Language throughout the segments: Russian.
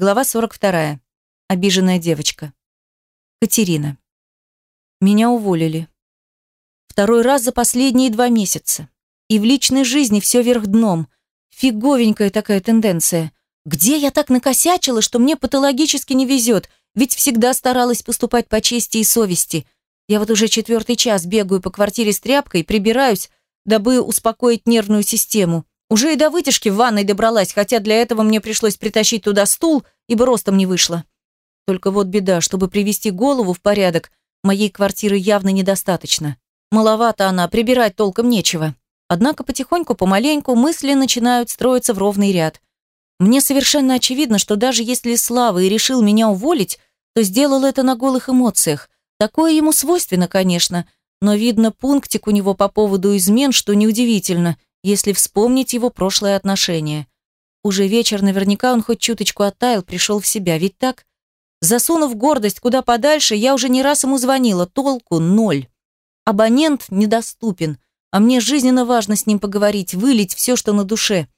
Глава 42. Обиженная девочка. Катерина. Меня уволили. Второй раз за последние два месяца. И в личной жизни все вверх дном. Фиговенькая такая тенденция. Где я так накосячила, что мне патологически не везет, ведь всегда старалась поступать по чести и совести. Я вот уже четвертый час бегаю по квартире с тряпкой, прибираюсь, дабы успокоить нервную систему. Уже и до вытяжки в ванной добралась, хотя для этого мне пришлось притащить туда стул, ибо ростом не вышло. Только вот беда, чтобы привести голову в порядок, моей квартиры явно недостаточно. Маловато она, прибирать толком нечего. Однако потихоньку, помаленьку мысли начинают строиться в ровный ряд. Мне совершенно очевидно, что даже если Слава и решил меня уволить, то сделал это на голых эмоциях. Такое ему свойственно, конечно, но видно пунктик у него по поводу измен, что неудивительно – если вспомнить его прошлое отношение. Уже вечер, наверняка он хоть чуточку оттаял, пришел в себя, ведь так? Засунув гордость куда подальше, я уже не раз ему звонила, толку ноль. Абонент недоступен, а мне жизненно важно с ним поговорить, вылить все, что на душе.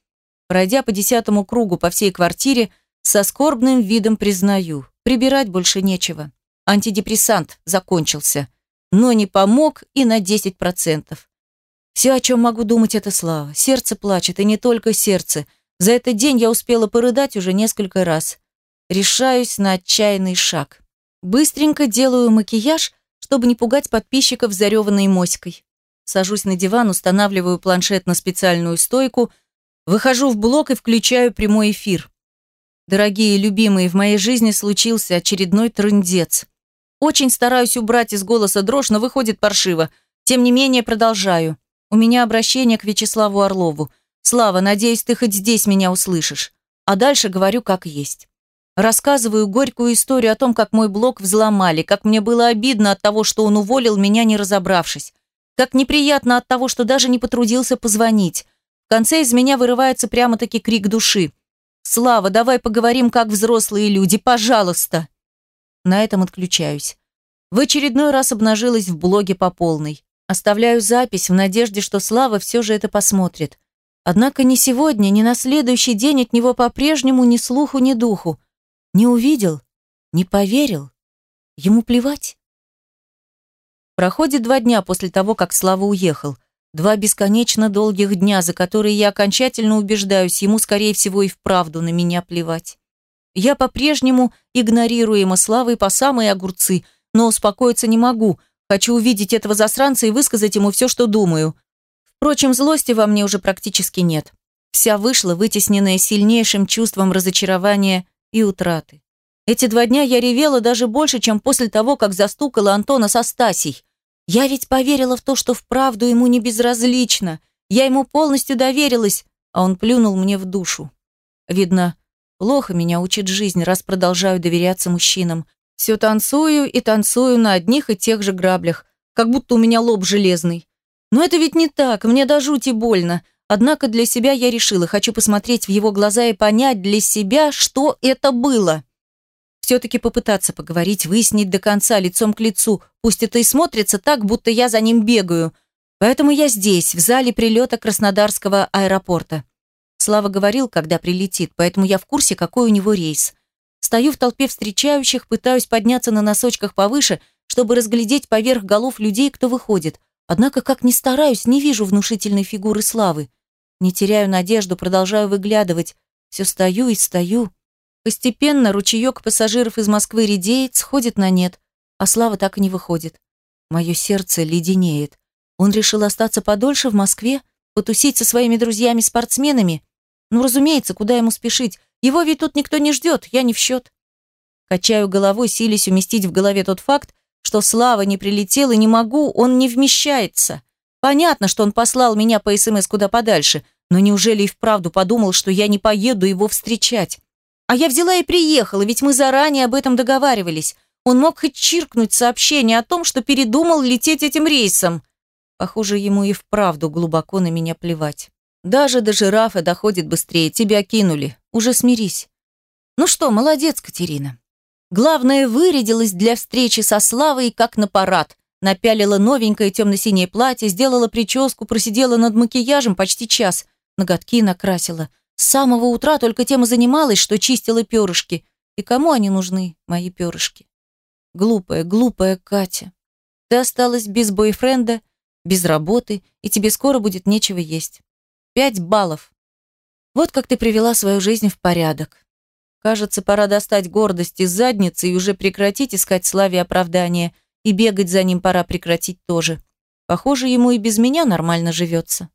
Пройдя по десятому кругу по всей квартире, со скорбным видом признаю, прибирать больше нечего. Антидепрессант закончился, но не помог и на 10%. Все, о чем могу думать, это слава. Сердце плачет, и не только сердце. За этот день я успела порыдать уже несколько раз. Решаюсь на отчаянный шаг. Быстренько делаю макияж, чтобы не пугать подписчиков зареванной моськой. Сажусь на диван, устанавливаю планшет на специальную стойку, выхожу в блог и включаю прямой эфир. Дорогие любимые, в моей жизни случился очередной трындец. Очень стараюсь убрать из голоса дрожь, но выходит паршиво. Тем не менее, продолжаю. У меня обращение к Вячеславу Орлову. Слава, надеюсь, ты хоть здесь меня услышишь. А дальше говорю как есть. Рассказываю горькую историю о том, как мой блог взломали, как мне было обидно от того, что он уволил меня, не разобравшись. Как неприятно от того, что даже не потрудился позвонить. В конце из меня вырывается прямо-таки крик души. «Слава, давай поговорим как взрослые люди, пожалуйста!» На этом отключаюсь. В очередной раз обнажилась в блоге по полной. Оставляю запись в надежде, что Слава все же это посмотрит. Однако ни сегодня, ни на следующий день от него по-прежнему ни слуху, ни духу. Не увидел, не поверил. Ему плевать. Проходит два дня после того, как Слава уехал. Два бесконечно долгих дня, за которые я окончательно убеждаюсь, ему, скорее всего, и вправду на меня плевать. Я по-прежнему игнорируема Славой по самые огурцы, но успокоиться не могу – Хочу увидеть этого засранца и высказать ему все, что думаю. Впрочем, злости во мне уже практически нет. Вся вышла, вытесненная сильнейшим чувством разочарования и утраты. Эти два дня я ревела даже больше, чем после того, как застукала Антона со Стасей. Я ведь поверила в то, что вправду ему не безразлично. Я ему полностью доверилась, а он плюнул мне в душу. Видно, плохо меня учит жизнь, раз продолжаю доверяться мужчинам. Все танцую и танцую на одних и тех же граблях, как будто у меня лоб железный. Но это ведь не так, мне до жути больно. Однако для себя я решила, хочу посмотреть в его глаза и понять для себя, что это было. Все-таки попытаться поговорить, выяснить до конца, лицом к лицу. Пусть это и смотрится так, будто я за ним бегаю. Поэтому я здесь, в зале прилета Краснодарского аэропорта. Слава говорил, когда прилетит, поэтому я в курсе, какой у него рейс. Стою в толпе встречающих, пытаюсь подняться на носочках повыше, чтобы разглядеть поверх голов людей, кто выходит. Однако, как ни стараюсь, не вижу внушительной фигуры славы. Не теряю надежду, продолжаю выглядывать. Все стою и стою. Постепенно ручеек пассажиров из Москвы редеет, сходит на нет, а Слава так и не выходит. Мое сердце леденеет. Он решил остаться подольше в Москве, потусить со своими друзьями-спортсменами. Ну, разумеется, куда ему спешить? Его ведь тут никто не ждет, я не в счет. Качаю головой, силясь уместить в голове тот факт, что Слава не прилетел и не могу, он не вмещается. Понятно, что он послал меня по СМС куда подальше, но неужели и вправду подумал, что я не поеду его встречать? А я взяла и приехала, ведь мы заранее об этом договаривались. Он мог хоть чиркнуть сообщение о том, что передумал лететь этим рейсом. Похоже, ему и вправду глубоко на меня плевать. Даже до жирафа доходит быстрее. Тебя кинули. Уже смирись. Ну что, молодец, Катерина. Главное, вырядилась для встречи со Славой как на парад. Напялила новенькое темно-синее платье, сделала прическу, просидела над макияжем почти час. Ноготки накрасила. С самого утра только тем и занималась, что чистила перышки. И кому они нужны, мои перышки? Глупая, глупая Катя. Ты осталась без бойфренда, без работы, и тебе скоро будет нечего есть. Пять баллов. Вот как ты привела свою жизнь в порядок. Кажется, пора достать гордость из задницы и уже прекратить искать славе оправдания, и бегать за ним пора прекратить тоже. Похоже, ему и без меня нормально живется.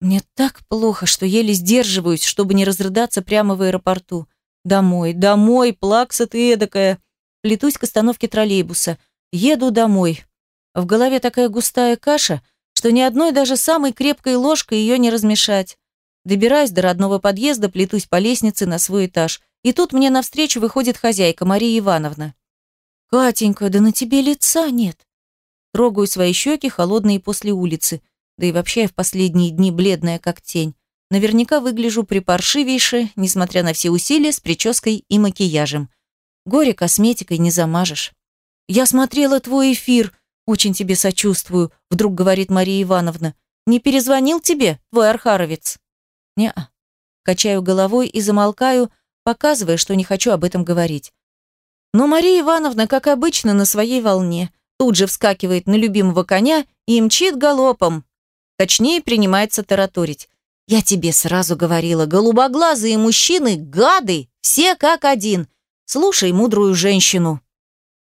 Мне так плохо, что еле сдерживаюсь, чтобы не разрыдаться прямо в аэропорту. Домой, домой, плакса ты эдакая. Плетусь к остановке троллейбуса. Еду домой. В голове такая густая каша, что ни одной даже самой крепкой ложкой ее не размешать. Добираюсь до родного подъезда, плетусь по лестнице на свой этаж. И тут мне навстречу выходит хозяйка Мария Ивановна. «Катенька, да на тебе лица нет». Трогаю свои щеки, холодные после улицы. Да и вообще я в последние дни бледная, как тень. Наверняка выгляжу припаршивейше, несмотря на все усилия с прической и макияжем. Горе косметикой не замажешь. «Я смотрела твой эфир. Очень тебе сочувствую», — вдруг говорит Мария Ивановна. «Не перезвонил тебе, твой архаровец?» «Не-а». Качаю головой и замолкаю, показывая, что не хочу об этом говорить. Но Мария Ивановна, как обычно, на своей волне, тут же вскакивает на любимого коня и мчит галопом. Точнее, принимается тараторить. «Я тебе сразу говорила, голубоглазые мужчины – гады, все как один. Слушай мудрую женщину».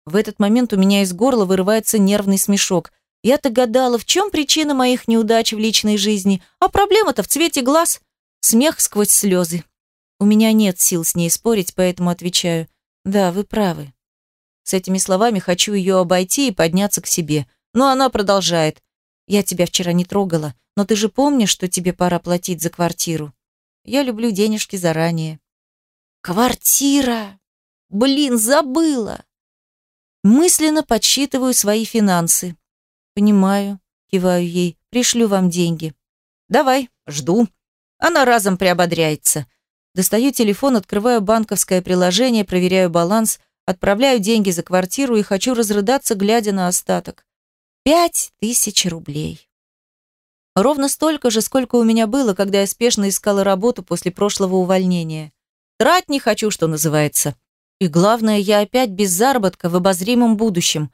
В этот момент у меня из горла вырывается нервный смешок. Я-то гадала, в чем причина моих неудач в личной жизни, а проблема-то в цвете глаз. Смех сквозь слезы. У меня нет сил с ней спорить, поэтому отвечаю. Да, вы правы. С этими словами хочу ее обойти и подняться к себе. Но она продолжает. Я тебя вчера не трогала, но ты же помнишь, что тебе пора платить за квартиру. Я люблю денежки заранее. Квартира! Блин, забыла! Мысленно подсчитываю свои финансы. Понимаю, киваю ей, пришлю вам деньги. Давай, жду. Она разом приободряется. Достаю телефон, открываю банковское приложение, проверяю баланс, отправляю деньги за квартиру и хочу разрыдаться, глядя на остаток. Пять тысяч рублей. Ровно столько же, сколько у меня было, когда я спешно искала работу после прошлого увольнения. Трать не хочу, что называется. И главное, я опять без заработка в обозримом будущем.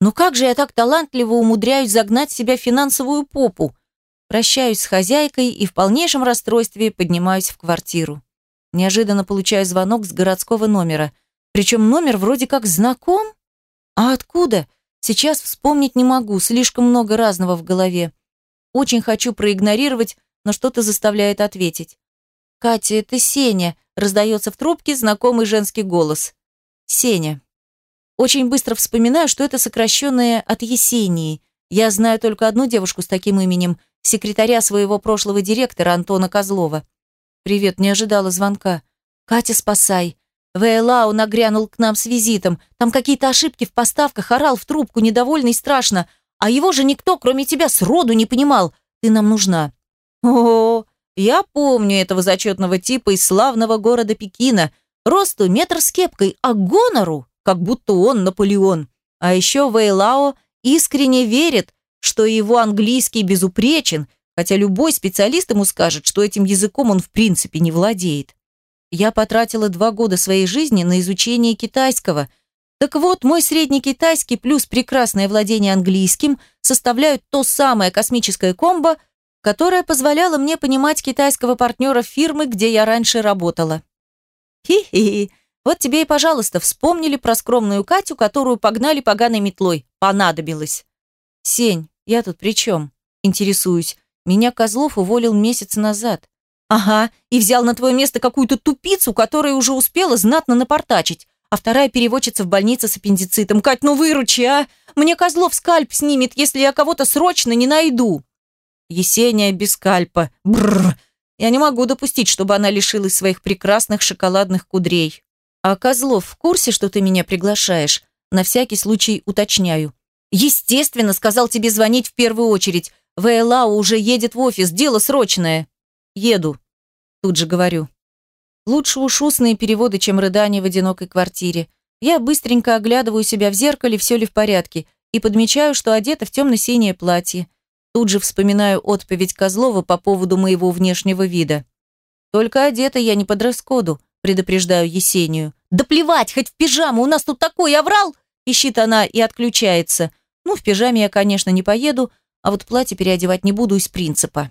Но как же я так талантливо умудряюсь загнать себя в финансовую попу? Прощаюсь с хозяйкой и в полнейшем расстройстве поднимаюсь в квартиру. Неожиданно получаю звонок с городского номера. Причем номер вроде как знаком. А откуда? Сейчас вспомнить не могу, слишком много разного в голове. Очень хочу проигнорировать, но что-то заставляет ответить. «Катя, это Сеня», — раздается в трубке знакомый женский голос. «Сеня». Очень быстро вспоминаю, что это сокращенное от Есении. Я знаю только одну девушку с таким именем, секретаря своего прошлого директора Антона Козлова. «Привет, не ожидала звонка. Катя, спасай. ВЛАУ нагрянул к нам с визитом. Там какие-то ошибки в поставках, орал в трубку, недовольный страшно. А его же никто, кроме тебя, сроду не понимал. Ты нам нужна». «О, я помню этого зачетного типа из славного города Пекина. Росту метр с кепкой, а гонору, как будто он Наполеон. А еще Вейлао искренне верит, что его английский безупречен, хотя любой специалист ему скажет, что этим языком он в принципе не владеет. Я потратила два года своей жизни на изучение китайского. Так вот, мой средний китайский плюс прекрасное владение английским составляют то самое космическое комбо, которое позволяло мне понимать китайского партнера фирмы, где я раньше работала. Хи-хи, вот тебе и, пожалуйста, вспомнили про скромную Катю, которую погнали поганой метлой. Понадобилось. Сень, я тут при чем? Интересуюсь. Меня Козлов уволил месяц назад. Ага, и взял на твое место какую-то тупицу, которая уже успела знатно напортачить. А вторая переводчица в больнице с аппендицитом. Кать, ну выручи, а! Мне Козлов скальп снимет, если я кого-то срочно не найду. Есения без скальпа. Бррр. Я не могу допустить, чтобы она лишилась своих прекрасных шоколадных кудрей. А Козлов в курсе, что ты меня приглашаешь? На всякий случай уточняю. Естественно, сказал тебе звонить в первую очередь. ВЛАУ уже едет в офис, дело срочное. Еду. Тут же говорю. Лучше уж устные переводы, чем рыдание в одинокой квартире. Я быстренько оглядываю себя в зеркале, все ли в порядке, и подмечаю, что одета в темно-синее платье. Тут же вспоминаю отповедь Козлова по поводу моего внешнего вида. Только одета я не по дресс-коду, предупреждаю Есению. Да плевать, хоть в пижаму, у нас тут такой оврал, пищит она и отключается. Ну, в пижаме я, конечно, не поеду, а вот платье переодевать не буду из принципа.